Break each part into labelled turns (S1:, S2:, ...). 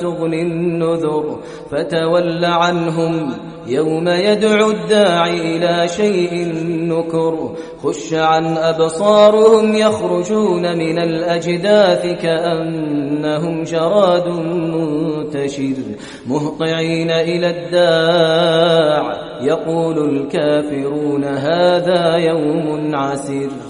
S1: تغني النذر فتول عنهم يوم يدعو الداعي إلى شيء نكر. خش عن أبصارهم يخرجون من الأجداث كأنهم جراد منتشر. مهطعين إلى الداع يقول الكافرون هذا يوم عسر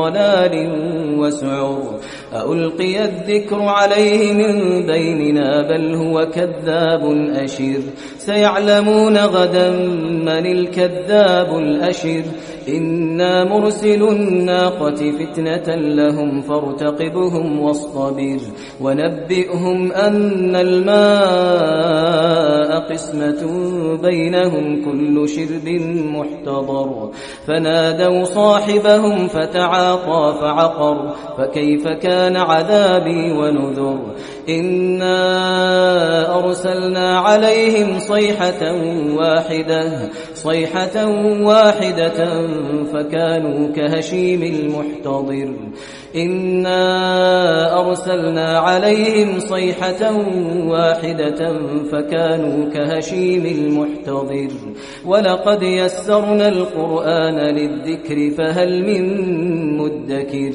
S1: ضلال وسعر. ألقي الذكر عليه من بيننا بل هو كذاب أشر. سيعلمون غدا من الكذاب الأشر. إنا مرسل الناقة فتنة لهم فارتقبهم واصطبر. ونبئهم أن الماء قسمة بينهم كل شرب محتضر. فنادوا صاحبهم فتعاطى فعقر. فكيف كان عذابي ونذر. إنا أرسلنا عليهم صيحة واحدة صيحة واحدة فكانوا كهشيم المحتضر. إنا أرسلنا عليهم صيحة واحدة فكانوا كهشيم المحتضر. ولقد يسرنا القرآن للذكر فهل من مدكر؟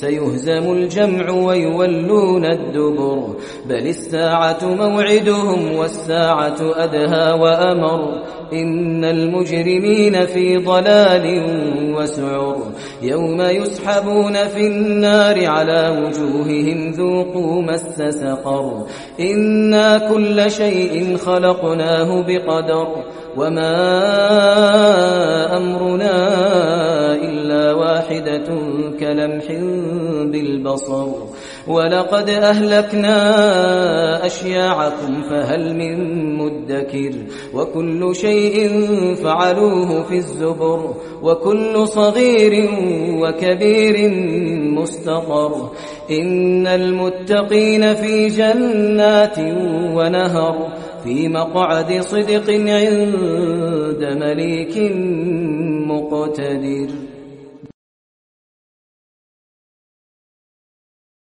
S1: سيهزم الجمع ويولون الدبر. بل الساعة موعدهم والساعة أدهى وأمر. إن المجرمين في ضلال وسعر. يوم يسحبون في النار على وجوههم ذوقوا مس سقر. إنا كل شيء خلقناه بقدر. وما أمرنا إلا واحدة كلمح بالبصر. ولقد أهلكنا أشياعكم فهل من مدكر؟ وكل شيء فعلوه في الزبر. وكل صغير وكبير مستقر. إن المتقين في جنات ونهر. في مقعد صدق عند مليك مقتدر.